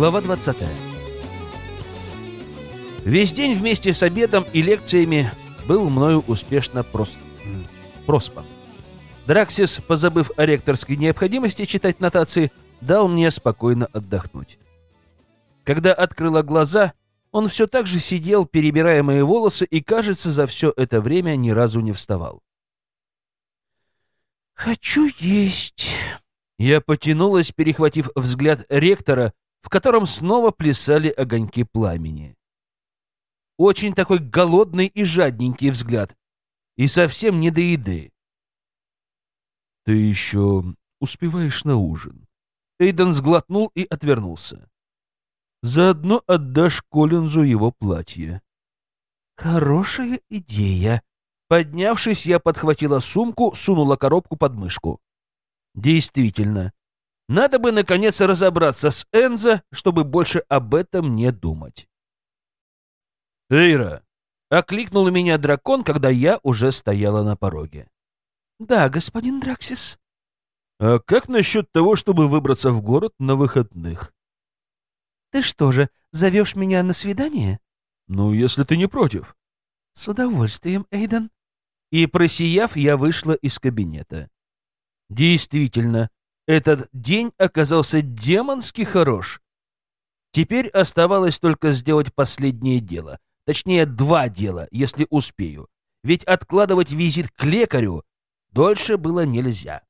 Глава 20. Весь день вместе с обедом и лекциями был мною успешно прос... проспан. Драксис, позабыв о ректорской необходимости читать нотации, дал мне спокойно отдохнуть. Когда открыла глаза, он все так же сидел, перебирая мои волосы, и, кажется, за все это время ни разу не вставал. «Хочу есть!» Я потянулась, перехватив взгляд ректора, в котором снова плясали огоньки пламени. Очень такой голодный и жадненький взгляд, и совсем не до еды. «Ты еще успеваешь на ужин?» Эйден сглотнул и отвернулся. «Заодно отдашь Коллинзу его платье». «Хорошая идея», Поднявшись, я подхватила сумку, сунула коробку под мышку. Действительно, надо бы наконец разобраться с Энзо, чтобы больше об этом не думать. «Эйра!» — окликнул меня дракон, когда я уже стояла на пороге. «Да, господин Драксис». «А как насчет того, чтобы выбраться в город на выходных?» «Ты что же, зовешь меня на свидание?» «Ну, если ты не против». «С удовольствием, Эйден» и, просияв, я вышла из кабинета. Действительно, этот день оказался демонски хорош. Теперь оставалось только сделать последнее дело. Точнее, два дела, если успею. Ведь откладывать визит к лекарю дольше было нельзя.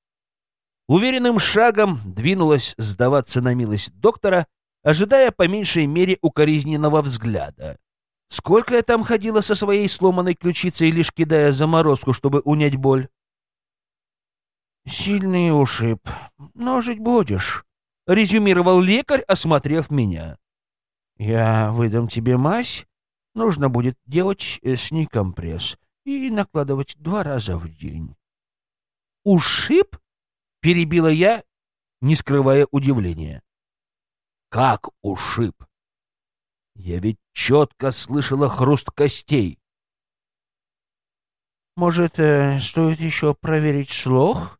Уверенным шагом двинулась сдаваться на милость доктора, ожидая по меньшей мере укоризненного взгляда. Сколько я там ходила со своей сломанной ключицей, лишь кидая заморозку, чтобы унять боль? «Сильный ушиб. Но жить будешь», — резюмировал лекарь, осмотрев меня. «Я выдам тебе мазь. Нужно будет делать с ней компресс и накладывать два раза в день». «Ушиб?» — перебила я, не скрывая удивления. «Как ушиб?» Я ведь четко слышала хруст костей. «Может, э, стоит еще проверить слух?» —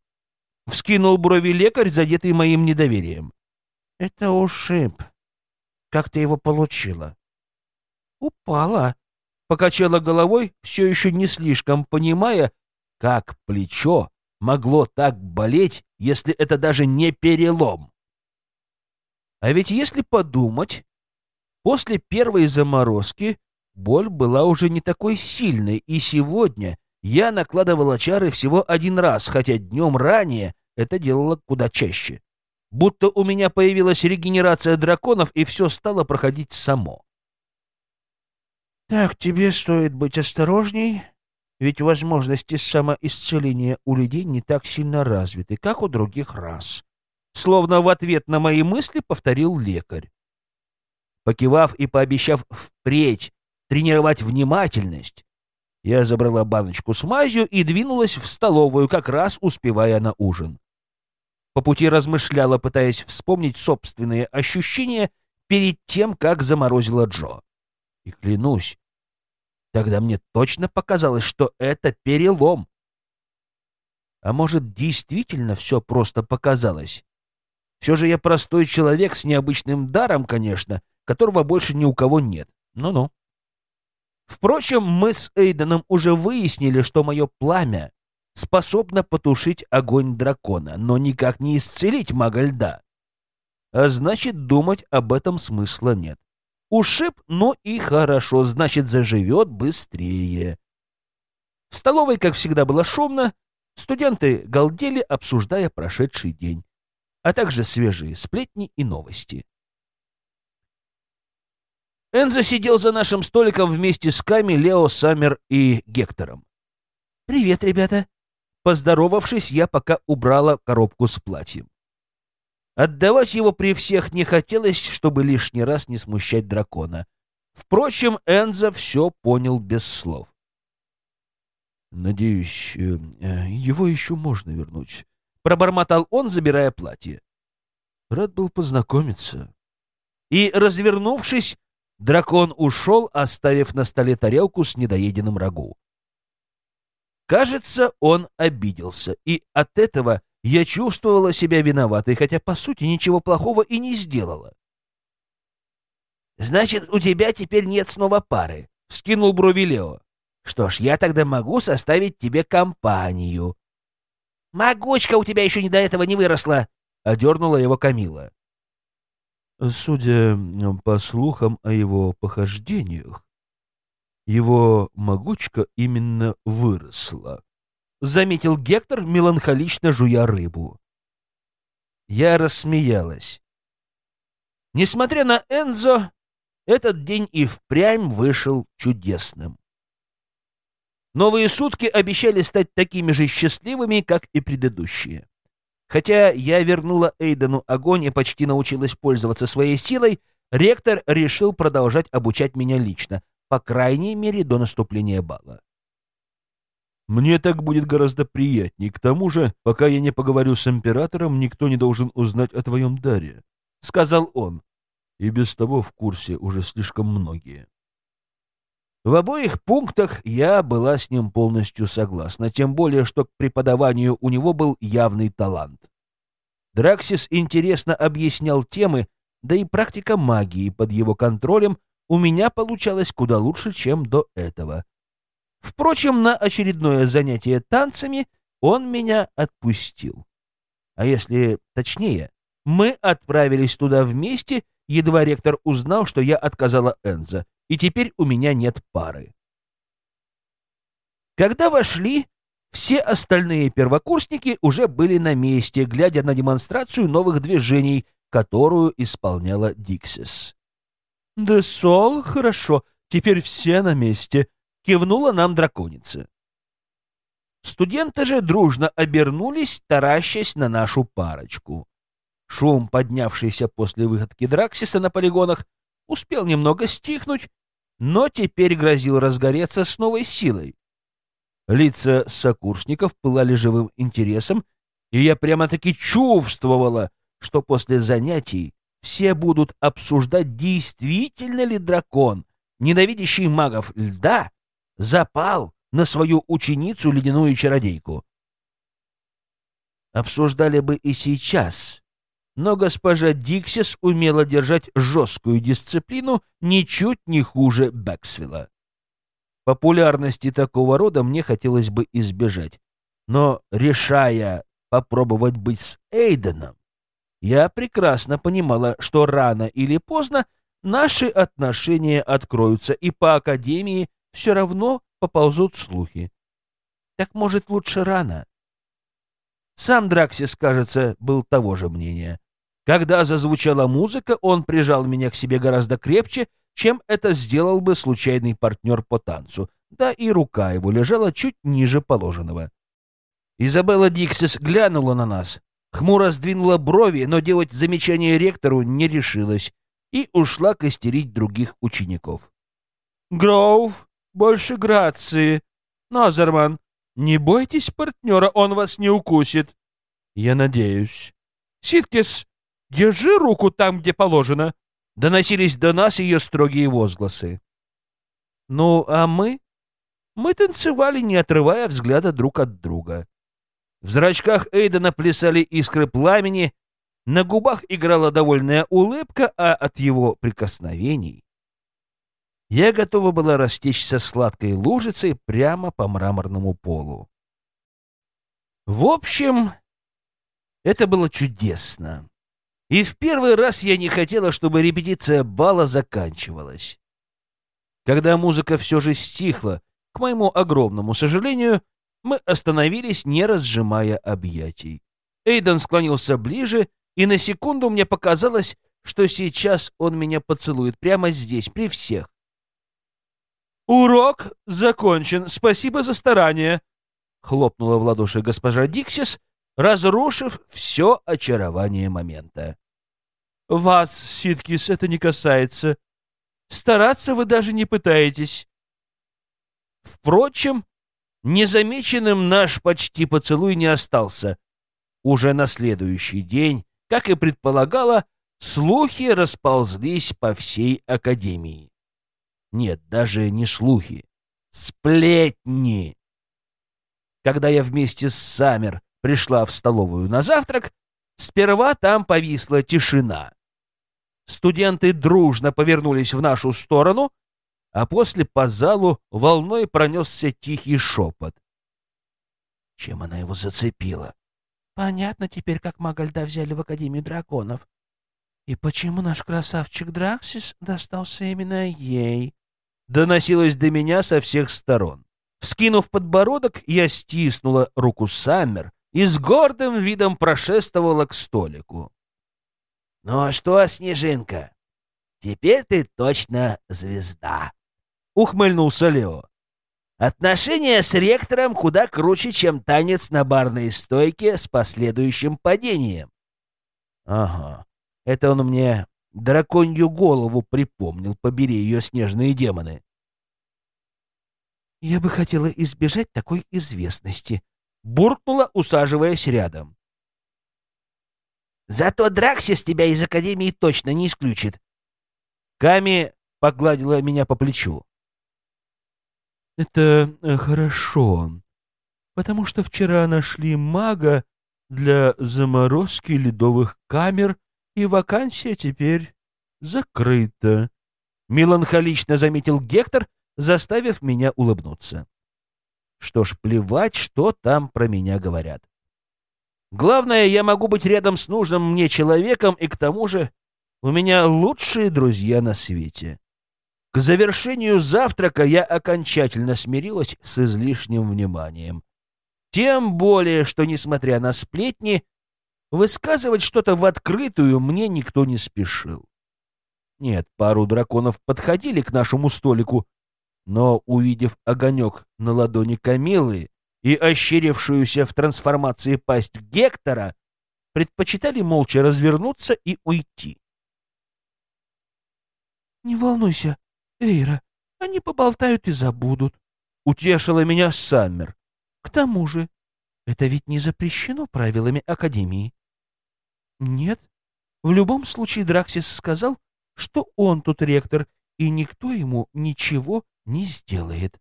вскинул брови лекарь, задетый моим недоверием. «Это ушиб. Как ты его получила?» «Упала», — покачала головой, все еще не слишком понимая, как плечо могло так болеть, если это даже не перелом. А ведь если подумать, После первой заморозки боль была уже не такой сильной, и сегодня я накладывала чары всего один раз, хотя днем ранее это делала куда чаще. Будто у меня появилась регенерация драконов, и все стало проходить само. «Так, тебе стоит быть осторожней, ведь возможности самоисцеления у людей не так сильно развиты, как у других рас». Словно в ответ на мои мысли повторил лекарь. Покивав и пообещав впредь тренировать внимательность, я забрала баночку с мазью и двинулась в столовую, как раз успевая на ужин. По пути размышляла, пытаясь вспомнить собственные ощущения перед тем, как заморозила Джо. И клянусь, тогда мне точно показалось, что это перелом. А может, действительно все просто показалось? Все же я простой человек с необычным даром, конечно, которого больше ни у кого нет. Ну-ну. Впрочем, мы с Эйденом уже выяснили, что мое пламя способно потушить огонь дракона, но никак не исцелить мага льда. А значит, думать об этом смысла нет. Ушиб, ну и хорошо, значит, заживет быстрее. В столовой, как всегда, было шумно. Студенты галдели, обсуждая прошедший день, а также свежие сплетни и новости. Энзо сидел за нашим столиком вместе с Ками, Лео, Саммер и Гектором. «Привет, ребята!» Поздоровавшись, я пока убрала коробку с платьем. Отдавать его при всех не хотелось, чтобы лишний раз не смущать дракона. Впрочем, Энзо все понял без слов. «Надеюсь, э, э, его еще можно вернуть», — пробормотал он, забирая платье. «Рад был познакомиться». И, развернувшись, Дракон ушел, оставив на столе тарелку с недоеденным рагу. Кажется, он обиделся, и от этого я чувствовала себя виноватой, хотя, по сути, ничего плохого и не сделала. Значит, у тебя теперь нет снова пары, — вскинул брови Лео. Что ж, я тогда могу составить тебе компанию. Могучка у тебя еще не до этого не выросла, — одернула его Камила. Судя по слухам о его похождениях, его могучка именно выросла, — заметил Гектор, меланхолично жуя рыбу. Я рассмеялась. Несмотря на Энзо, этот день и впрямь вышел чудесным. Новые сутки обещали стать такими же счастливыми, как и предыдущие. Хотя я вернула Эйдену огонь и почти научилась пользоваться своей силой, ректор решил продолжать обучать меня лично, по крайней мере, до наступления бала. Мне так будет гораздо приятней. К тому же, пока я не поговорю с императором, никто не должен узнать о твоем даре, — сказал он. И без того в курсе уже слишком многие. В обоих пунктах я была с ним полностью согласна, тем более, что к преподаванию у него был явный талант. Драксис интересно объяснял темы, да и практика магии под его контролем у меня получалась куда лучше, чем до этого. Впрочем, на очередное занятие танцами он меня отпустил. А если точнее, мы отправились туда вместе, едва ректор узнал, что я отказала Энза, и теперь у меня нет пары. Когда вошли, все остальные первокурсники уже были на месте, глядя на демонстрацию новых движений, которую исполняла Диксис. «Да, Сол, хорошо, теперь все на месте», — кивнула нам драконица. Студенты же дружно обернулись, таращась на нашу парочку. Шум, поднявшийся после выходки Драксиса на полигонах, успел немного стихнуть, но теперь грозил разгореться с новой силой. Лица сокурсников пылали живым интересом, и я прямо-таки чувствовала, что после занятий все будут обсуждать, действительно ли дракон, ненавидящий магов льда, запал на свою ученицу ледяную чародейку. Обсуждали бы и сейчас, но госпожа Диксис умела держать жесткую дисциплину ничуть не хуже Бэксвилла. Популярности такого рода мне хотелось бы избежать, но, решая попробовать быть с Эйденом, я прекрасно понимала, что рано или поздно наши отношения откроются, и по Академии все равно поползут слухи. Так, может, лучше рано? Сам Драксис, кажется, был того же мнения. Когда зазвучала музыка, он прижал меня к себе гораздо крепче, чем это сделал бы случайный партнер по танцу, да и рука его лежала чуть ниже положенного. Изабелла Диксис глянула на нас, хмуро сдвинула брови, но делать замечание ректору не решилась и ушла костерить других учеников. «Гроув, больше грации. Назерман, не бойтесь партнера, он вас не укусит». «Я надеюсь». «Ситкис, Держи руку там, где положено!» Доносились до нас ее строгие возгласы. Ну, а мы? Мы танцевали, не отрывая взгляда друг от друга. В зрачках Эйдена плясали искры пламени, на губах играла довольная улыбка, а от его прикосновений я готова была растечься сладкой лужицей прямо по мраморному полу. В общем, это было чудесно. И в первый раз я не хотела, чтобы репетиция бала заканчивалась. Когда музыка все же стихла, к моему огромному сожалению, мы остановились, не разжимая объятий. Эйден склонился ближе, и на секунду мне показалось, что сейчас он меня поцелует прямо здесь, при всех. «Урок закончен. Спасибо за старание!» — хлопнула в ладоши госпожа Диксис, разрушив все очарование момента. Вас, Ситкис, это не касается. Стараться вы даже не пытаетесь. Впрочем, незамеченным наш почти поцелуй не остался. Уже на следующий день, как и предполагала, слухи расползлись по всей Академии. Нет, даже не слухи. Сплетни. Когда я вместе с Саммер пришла в столовую на завтрак, сперва там повисла тишина. Студенты дружно повернулись в нашу сторону, а после по залу волной пронесся тихий шепот. Чем она его зацепила? Понятно теперь, как мага льда взяли в Академию драконов. И почему наш красавчик Драксис достался именно ей? Доносилось до меня со всех сторон. Вскинув подбородок, я стиснула руку Саммер и с гордым видом прошествовала к столику. «Ну а что, Снежинка, теперь ты точно звезда!» — ухмыльнулся Лео. «Отношения с ректором куда круче, чем танец на барной стойке с последующим падением». «Ага, это он мне драконью голову припомнил, побери ее снежные демоны». «Я бы хотела избежать такой известности», — буркнула, усаживаясь рядом. «Зато Драксис тебя из Академии точно не исключит». Ками погладила меня по плечу. «Это э, хорошо, потому что вчера нашли мага для заморозки ледовых камер, и вакансия теперь закрыта», — меланхолично заметил Гектор, заставив меня улыбнуться. Что ж, плевать, что там про меня говорят. Главное, я могу быть рядом с нужным мне человеком, и к тому же у меня лучшие друзья на свете. К завершению завтрака я окончательно смирилась с излишним вниманием. Тем более, что, несмотря на сплетни, высказывать что-то в открытую мне никто не спешил. Нет, пару драконов подходили к нашему столику, но, увидев огонек на ладони Камилы и ощерившуюся в трансформации пасть Гектора, предпочитали молча развернуться и уйти. «Не волнуйся, Эйра, они поболтают и забудут», — утешила меня Саммер. «К тому же, это ведь не запрещено правилами Академии». «Нет, в любом случае Драксис сказал, что он тут ректор, и никто ему ничего не сделает.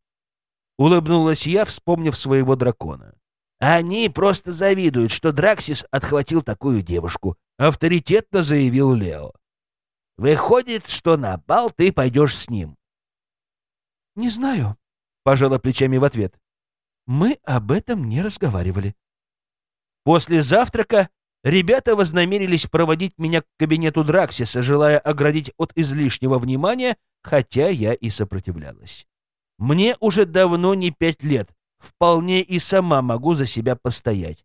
Улыбнулась я, вспомнив своего дракона. Они просто завидуют, что Драксис отхватил такую девушку, авторитетно заявил Лео. Выходит, что на бал ты пойдешь с ним. Не знаю, пожала плечами в ответ. Мы об этом не разговаривали. После завтрака ребята вознамерились проводить меня к кабинету Драксиса, желая оградить от излишнего внимания хотя я и сопротивлялась. Мне уже давно не пять лет, вполне и сама могу за себя постоять.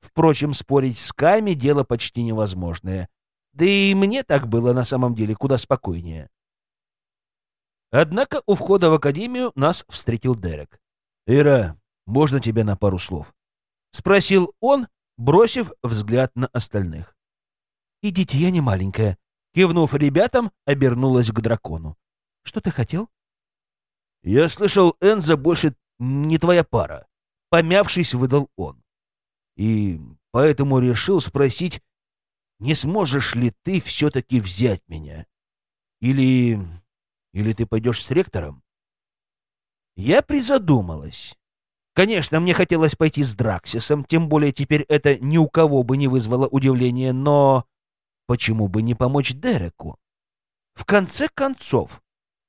Впрочем, спорить с Ками — дело почти невозможное. Да и мне так было на самом деле куда спокойнее. Однако у входа в академию нас встретил Дерек. «Ира, можно тебя на пару слов?» — спросил он, бросив взгляд на остальных. «Идите, я не маленькая», Кивнув ребятам, обернулась к дракону. «Что ты хотел?» «Я слышал, Энза больше не твоя пара», — помявшись, выдал он. «И поэтому решил спросить, не сможешь ли ты все-таки взять меня? Или... или ты пойдешь с ректором?» Я призадумалась. Конечно, мне хотелось пойти с Драксисом, тем более теперь это ни у кого бы не вызвало удивления, но Почему бы не помочь Дереку? В конце концов,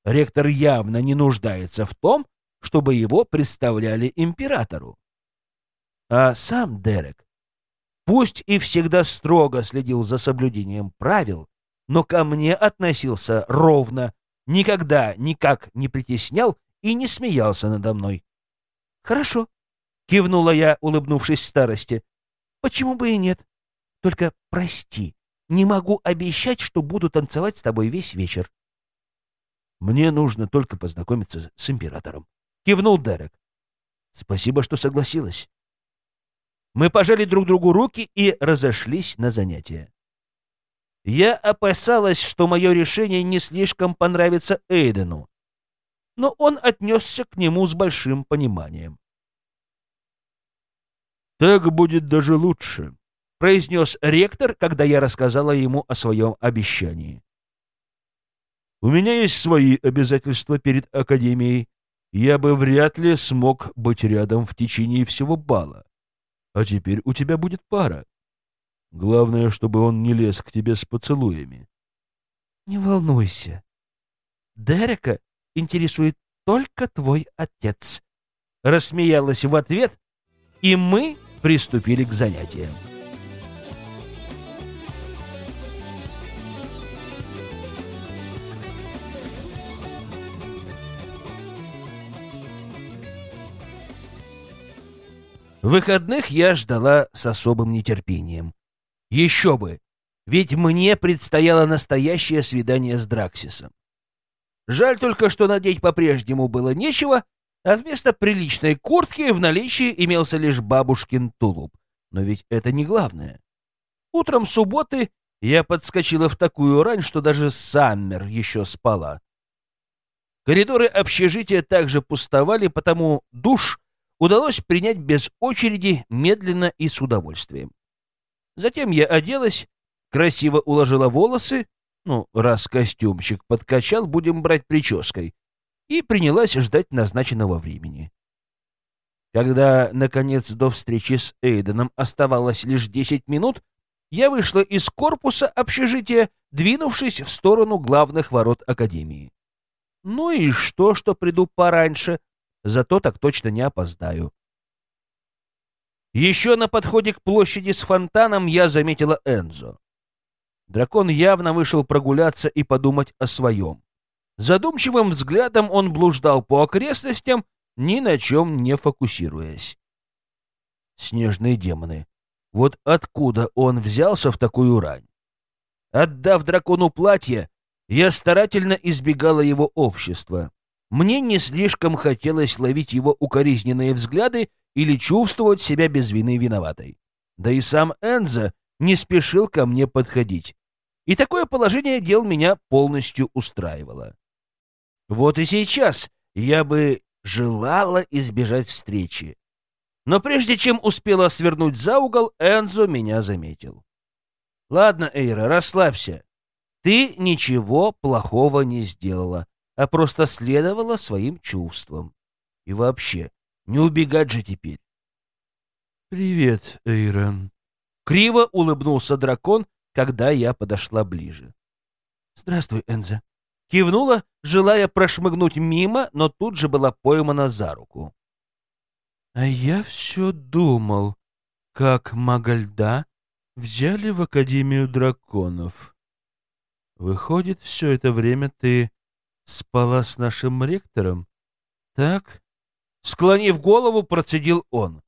ректор явно не нуждается в том, чтобы его представляли императору. А сам Дерек, пусть и всегда строго следил за соблюдением правил, но ко мне относился ровно, никогда никак не притеснял и не смеялся надо мной. «Хорошо», — кивнула я, улыбнувшись старости. «Почему бы и нет? Только прости, не могу обещать, что буду танцевать с тобой весь вечер. Мне нужно только познакомиться с императором. Кивнул Дерек. Спасибо, что согласилась. Мы пожали друг другу руки и разошлись на занятия. Я опасалась, что мое решение не слишком понравится Эйдену, но он отнесся к нему с большим пониманием. «Так будет даже лучше», произнес ректор, когда я рассказала ему о своем обещании. «У меня есть свои обязательства перед Академией. Я бы вряд ли смог быть рядом в течение всего бала. А теперь у тебя будет пара. Главное, чтобы он не лез к тебе с поцелуями. Не волнуйся. Дерека интересует только твой отец. Рассмеялась в ответ, и мы приступили к занятиям. Выходных я ждала с особым нетерпением. Еще бы! Ведь мне предстояло настоящее свидание с Драксисом. Жаль только, что надеть по-прежнему было нечего, а вместо приличной куртки в наличии имелся лишь бабушкин тулуп. Но ведь это не главное. Утром субботы я подскочила в такую рань, что даже Саммер еще спала. Коридоры общежития также пустовали, потому душ удалось принять без очереди, медленно и с удовольствием. Затем я оделась, красиво уложила волосы, ну, раз костюмчик подкачал, будем брать прической, и принялась ждать назначенного времени. Когда, наконец, до встречи с Эйденом оставалось лишь десять минут, я вышла из корпуса общежития, двинувшись в сторону главных ворот Академии. Ну и что, что приду пораньше, зато так точно не опоздаю. Еще на подходе к площади с фонтаном я заметила Энзо. Дракон явно вышел прогуляться и подумать о своем. Задумчивым взглядом он блуждал по окрестностям, ни на чем не фокусируясь. Снежные демоны. Вот откуда он взялся в такую рань? Отдав дракону платье, я старательно избегала его общества. Мне не слишком хотелось ловить его укоризненные взгляды или чувствовать себя без вины виноватой. Да и сам Энза не спешил ко мне подходить. И такое положение дел меня полностью устраивало. Вот и сейчас я бы желала избежать встречи. Но прежде чем успела свернуть за угол, Энзо меня заметил. «Ладно, Эйра, расслабься. Ты ничего плохого не сделала а просто следовала своим чувствам. И вообще, не убегать же теперь. «Привет, Эйрон». Криво улыбнулся дракон, когда я подошла ближе. «Здравствуй, Энза». Кивнула, желая прошмыгнуть мимо, но тут же была поймана за руку. «А я все думал, как мага льда взяли в Академию драконов. Выходит, все это время ты спала с нашим ректором? Так? Склонив голову, процедил он.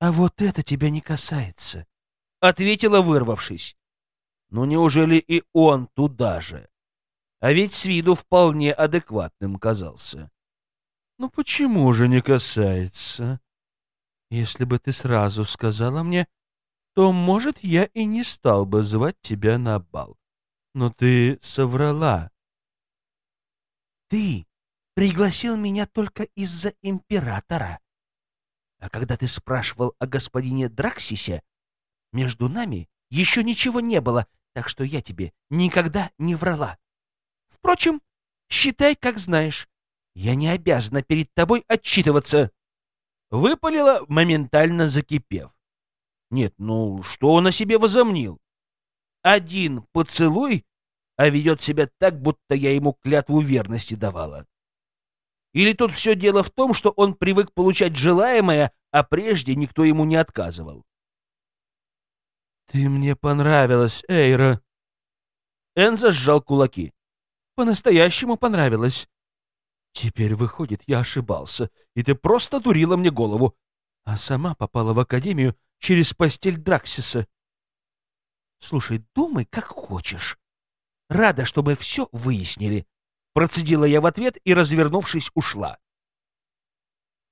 А вот это тебя не касается, ответила, вырвавшись. Ну неужели и он туда же? А ведь с виду вполне адекватным казался. Ну почему же не касается? Если бы ты сразу сказала мне, то, может, я и не стал бы звать тебя на бал. Но ты соврала. Ты пригласил меня только из-за императора. А когда ты спрашивал о господине Драксисе, между нами еще ничего не было, так что я тебе никогда не врала. Впрочем, считай, как знаешь. Я не обязана перед тобой отчитываться. Выпалила, моментально закипев. Нет, ну что он о себе возомнил? Один поцелуй а ведет себя так, будто я ему клятву верности давала. Или тут все дело в том, что он привык получать желаемое, а прежде никто ему не отказывал. «Ты мне понравилась, Эйра!» Энза сжал кулаки. «По-настоящему понравилась. Теперь, выходит, я ошибался, и ты просто дурила мне голову, а сама попала в академию через постель Драксиса. Слушай, думай, как хочешь. Рада, чтобы все выяснили. Процедила я в ответ и, развернувшись, ушла.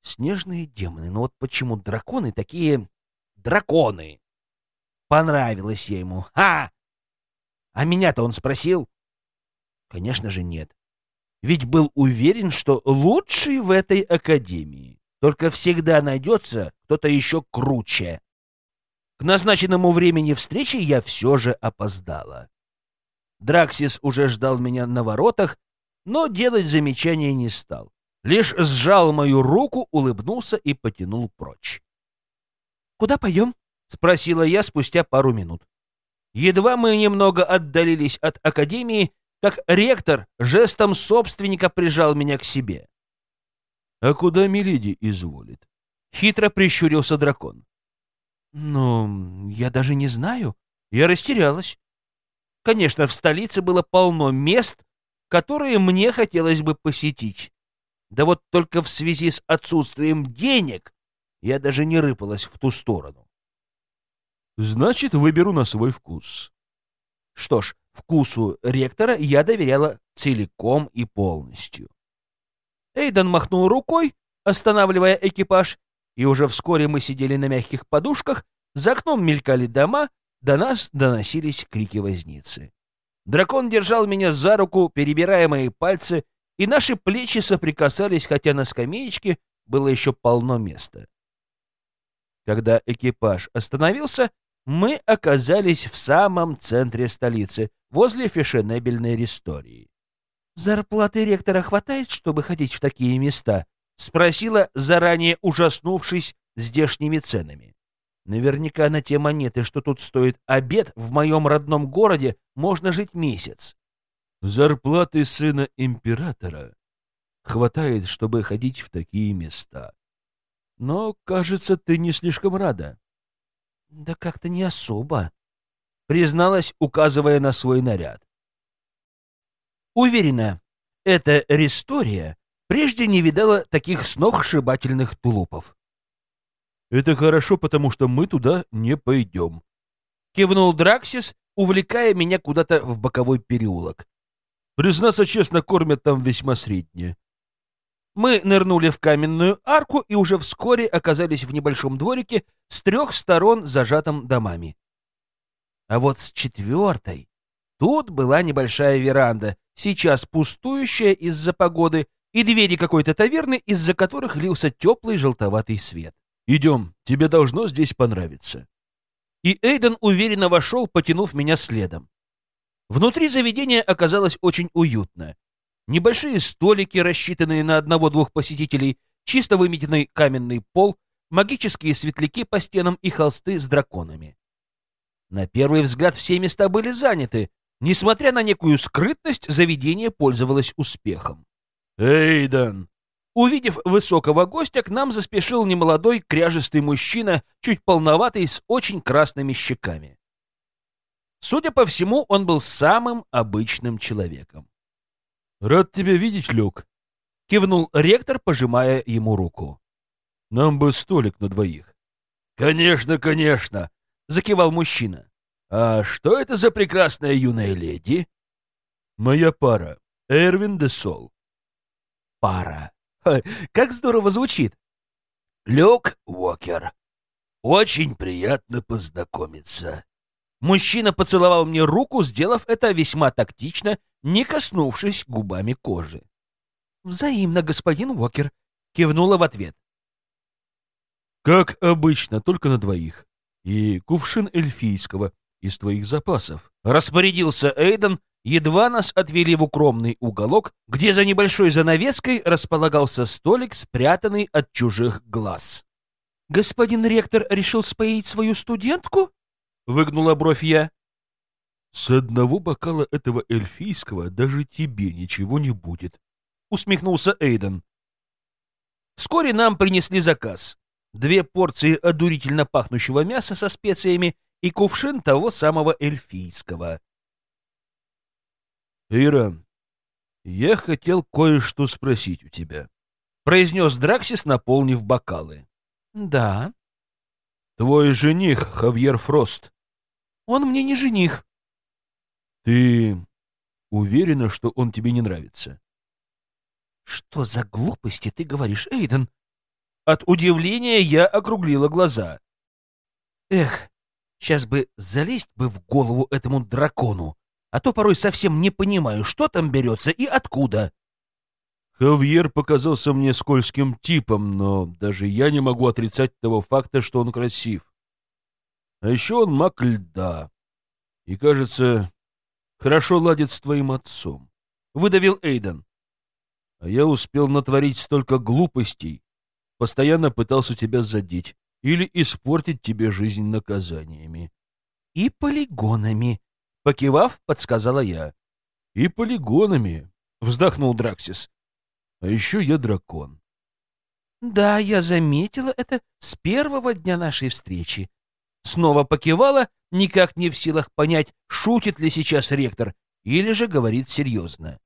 Снежные демоны, но ну вот почему драконы такие драконы? Понравилось я ему. Ха! А меня-то он спросил? Конечно же, нет. Ведь был уверен, что лучший в этой академии. Только всегда найдется кто-то еще круче. К назначенному времени встречи я все же опоздала. Драксис уже ждал меня на воротах, но делать замечания не стал. Лишь сжал мою руку, улыбнулся и потянул прочь. «Куда пойдем?» — спросила я спустя пару минут. Едва мы немного отдалились от академии, как ректор жестом собственника прижал меня к себе. — А куда Миледи изволит? — хитро прищурился дракон. — Ну, я даже не знаю. Я растерялась. Конечно, в столице было полно мест, которые мне хотелось бы посетить. Да вот только в связи с отсутствием денег я даже не рыпалась в ту сторону. Значит, выберу на свой вкус. Что ж, вкусу ректора я доверяла целиком и полностью. Эйден махнул рукой, останавливая экипаж, и уже вскоре мы сидели на мягких подушках, за окном мелькали дома, до нас доносились крики возницы. Дракон держал меня за руку, перебирая мои пальцы, и наши плечи соприкасались, хотя на скамеечке было еще полно места. Когда экипаж остановился, мы оказались в самом центре столицы, возле фешенебельной рестории. «Зарплаты ректора хватает, чтобы ходить в такие места?» — спросила, заранее ужаснувшись здешними ценами. Наверняка на те монеты, что тут стоит обед, в моем родном городе можно жить месяц. Зарплаты сына императора хватает, чтобы ходить в такие места. Но, кажется, ты не слишком рада. Да как-то не особо, призналась, указывая на свой наряд. Уверена, эта Рестория прежде не видала таких сногсшибательных тулупов. Это хорошо, потому что мы туда не пойдем. Кивнул Драксис, увлекая меня куда-то в боковой переулок. Признаться честно, кормят там весьма среднее. Мы нырнули в каменную арку и уже вскоре оказались в небольшом дворике с трех сторон зажатым домами. А вот с четвертой тут была небольшая веранда, сейчас пустующая из-за погоды, и двери какой-то таверны, из-за которых лился теплый желтоватый свет. «Идем, тебе должно здесь понравиться». И Эйден уверенно вошел, потянув меня следом. Внутри заведения оказалось очень уютно. Небольшие столики, рассчитанные на одного-двух посетителей, чисто выметенный каменный пол, магические светляки по стенам и холсты с драконами. На первый взгляд все места были заняты. Несмотря на некую скрытность, заведение пользовалось успехом. «Эйдан!» Увидев высокого гостя, к нам заспешил немолодой кряжистый мужчина, чуть полноватый, с очень красными щеками. Судя по всему, он был самым обычным человеком. «Рад тебя видеть, Люк», — кивнул ректор, пожимая ему руку. «Нам бы столик на двоих». «Конечно, конечно», — закивал мужчина. «А что это за прекрасная юная леди?» «Моя пара, Эрвин де Сол». «Пара. Как здорово звучит!» «Люк Уокер. Очень приятно познакомиться». Мужчина поцеловал мне руку, сделав это весьма тактично, не коснувшись губами кожи. «Взаимно, господин Уокер», — кивнула в ответ. «Как обычно, только на двоих. И кувшин эльфийского из твоих запасов», — распорядился Эйден, едва нас отвели в укромный уголок, где за небольшой занавеской располагался столик, спрятанный от чужих глаз. «Господин ректор решил споить свою студентку?» — выгнула бровь я. «С одного бокала этого эльфийского даже тебе ничего не будет», — усмехнулся Эйден. Вскоре нам принесли заказ. Две порции одурительно пахнущего мяса со специями и кувшин того самого эльфийского. «Ира, я хотел кое-что спросить у тебя», — произнес Драксис, наполнив бокалы. «Да». «Твой жених, Хавьер Фрост». «Он мне не жених». «Ты уверена, что он тебе не нравится?» «Что за глупости ты говоришь, Эйден?» От удивления я округлила глаза. «Эх, сейчас бы залезть бы в голову этому дракону, а то порой совсем не понимаю, что там берется и откуда». Хавьер показался мне скользким типом, но даже я не могу отрицать того факта, что он красив. А еще он маг льда. И, кажется, хорошо ладит с твоим отцом. Выдавил Эйден. А я успел натворить столько глупостей, постоянно пытался тебя задеть или испортить тебе жизнь наказаниями. И полигонами. Покивав, подсказала я. И полигонами, вздохнул Драксис. А еще я дракон. Да, я заметила это с первого дня нашей встречи. Снова покивала, никак не в силах понять, шутит ли сейчас ректор или же говорит серьезно.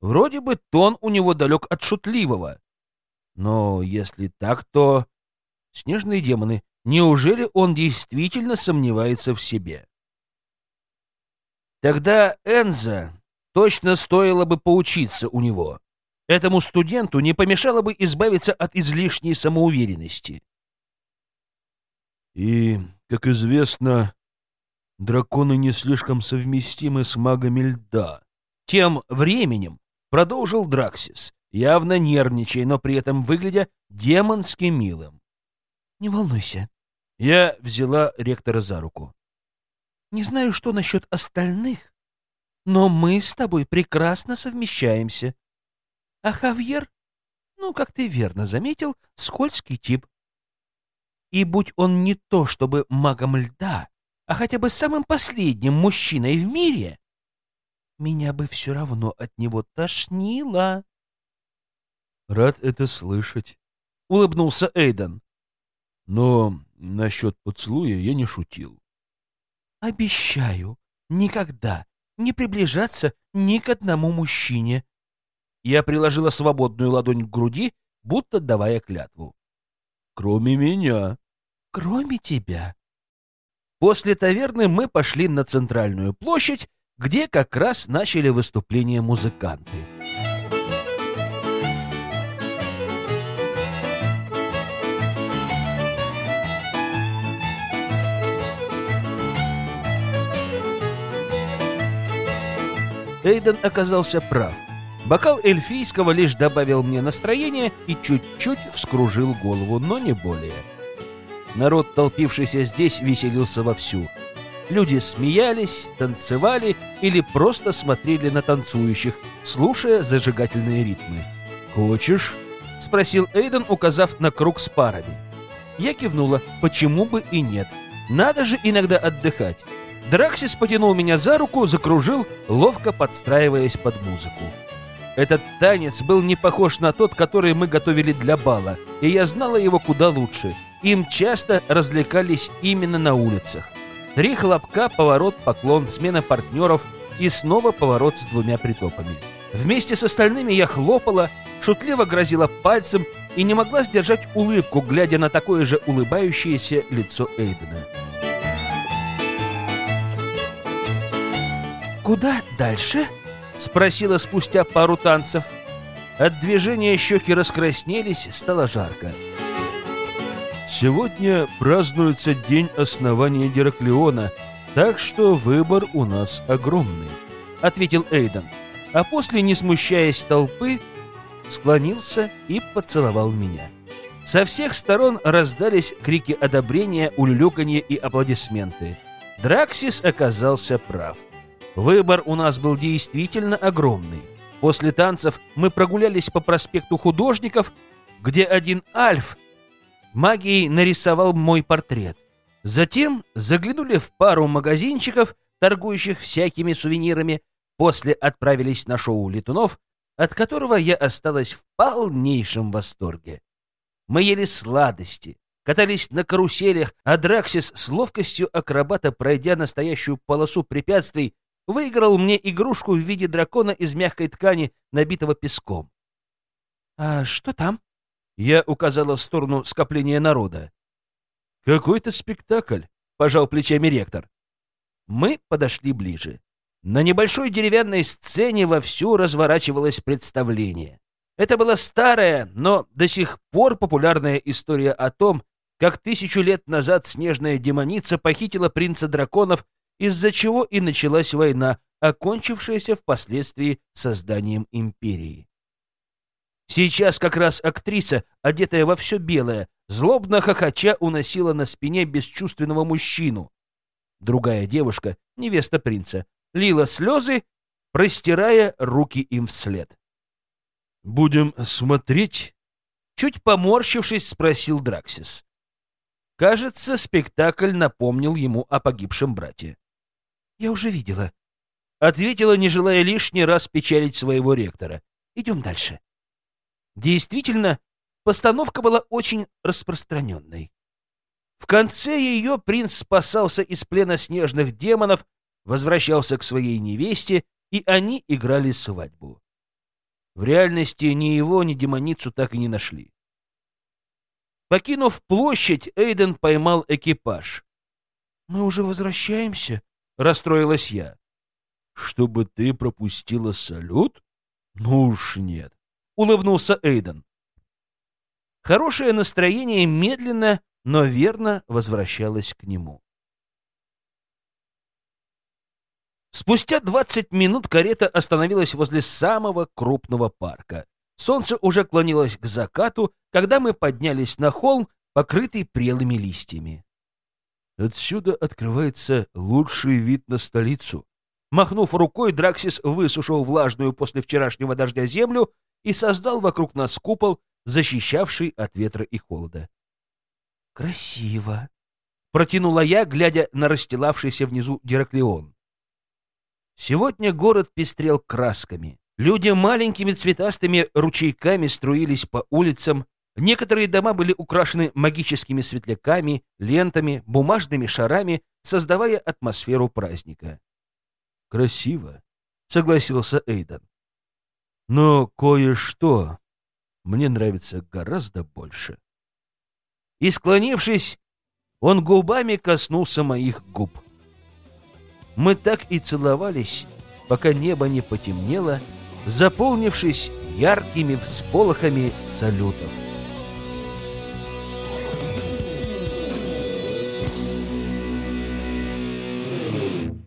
Вроде бы тон у него далек от шутливого. Но если так, то... Снежные демоны, неужели он действительно сомневается в себе? Тогда Энза точно стоило бы поучиться у него. Этому студенту не помешало бы избавиться от излишней самоуверенности. И, как известно, драконы не слишком совместимы с магами льда. Тем временем продолжил Драксис, явно нервничая, но при этом выглядя демонски милым. «Не волнуйся». Я взяла ректора за руку. «Не знаю, что насчет остальных, но мы с тобой прекрасно совмещаемся. А Хавьер, ну, как ты верно заметил, скользкий тип. И будь он не то чтобы магом льда, а хотя бы самым последним мужчиной в мире, меня бы все равно от него тошнило. Рад это слышать, — улыбнулся Эйден. Но насчет поцелуя я не шутил. Обещаю, никогда не приближаться ни к одному мужчине. Я приложила свободную ладонь к груди, будто давая клятву. Кроме меня кроме тебя. После таверны мы пошли на центральную площадь, где как раз начали выступление музыканты. Эйден оказался прав. Бокал эльфийского лишь добавил мне настроение и чуть-чуть вскружил голову, но не более. Народ, толпившийся здесь, веселился вовсю. Люди смеялись, танцевали или просто смотрели на танцующих, слушая зажигательные ритмы. «Хочешь?» — спросил Эйден, указав на круг с парами. Я кивнула, почему бы и нет. Надо же иногда отдыхать. Драксис потянул меня за руку, закружил, ловко подстраиваясь под музыку. Этот танец был не похож на тот, который мы готовили для бала, и я знала его куда лучше — им часто развлекались именно на улицах. Три хлопка, поворот, поклон, смена партнеров и снова поворот с двумя притопами. Вместе с остальными я хлопала, шутливо грозила пальцем и не могла сдержать улыбку, глядя на такое же улыбающееся лицо Эйдена. «Куда дальше?» — спросила спустя пару танцев. От движения щеки раскраснелись, стало жарко. Сегодня празднуется день основания Гераклеона, так что выбор у нас огромный», — ответил Эйден, а после, не смущаясь толпы, склонился и поцеловал меня. Со всех сторон раздались крики одобрения, улюлюканье и аплодисменты. Драксис оказался прав. Выбор у нас был действительно огромный. После танцев мы прогулялись по проспекту художников, где один Альф магией нарисовал мой портрет. Затем заглянули в пару магазинчиков, торгующих всякими сувенирами, после отправились на шоу летунов, от которого я осталась в полнейшем восторге. Мы ели сладости, катались на каруселях, а Драксис с ловкостью акробата, пройдя настоящую полосу препятствий, выиграл мне игрушку в виде дракона из мягкой ткани, набитого песком. «А что там?» Я указала в сторону скопления народа. «Какой-то спектакль», — пожал плечами ректор. Мы подошли ближе. На небольшой деревянной сцене вовсю разворачивалось представление. Это была старая, но до сих пор популярная история о том, как тысячу лет назад снежная демоница похитила принца драконов, из-за чего и началась война, окончившаяся впоследствии созданием империи. Сейчас как раз актриса, одетая во все белое, злобно хохоча уносила на спине бесчувственного мужчину. Другая девушка, невеста принца, лила слезы, простирая руки им вслед. «Будем смотреть?» Чуть поморщившись, спросил Драксис. Кажется, спектакль напомнил ему о погибшем брате. «Я уже видела», — ответила, не желая лишний раз печалить своего ректора. «Идем дальше». Действительно, постановка была очень распространенной. В конце ее принц спасался из плена снежных демонов, возвращался к своей невесте, и они играли свадьбу. В реальности ни его, ни демоницу так и не нашли. Покинув площадь, Эйден поймал экипаж. «Мы уже возвращаемся?» — расстроилась я. «Чтобы ты пропустила салют? Ну уж нет», — улыбнулся Эйден. Хорошее настроение медленно, но верно возвращалось к нему. Спустя двадцать минут карета остановилась возле самого крупного парка. Солнце уже клонилось к закату, когда мы поднялись на холм, покрытый прелыми листьями. Отсюда открывается лучший вид на столицу. Махнув рукой, Драксис высушил влажную после вчерашнего дождя землю и создал вокруг нас купол, защищавший от ветра и холода. «Красиво!» — протянула я, глядя на расстилавшийся внизу Дераклеон. Сегодня город пестрел красками. Люди маленькими цветастыми ручейками струились по улицам. Некоторые дома были украшены магическими светляками, лентами, бумажными шарами, создавая атмосферу праздника. «Красиво», — согласился Эйден. «Но кое-что мне нравится гораздо больше». И, склонившись, он губами коснулся моих губ. Мы так и целовались, пока небо не потемнело, заполнившись яркими всполохами салютов.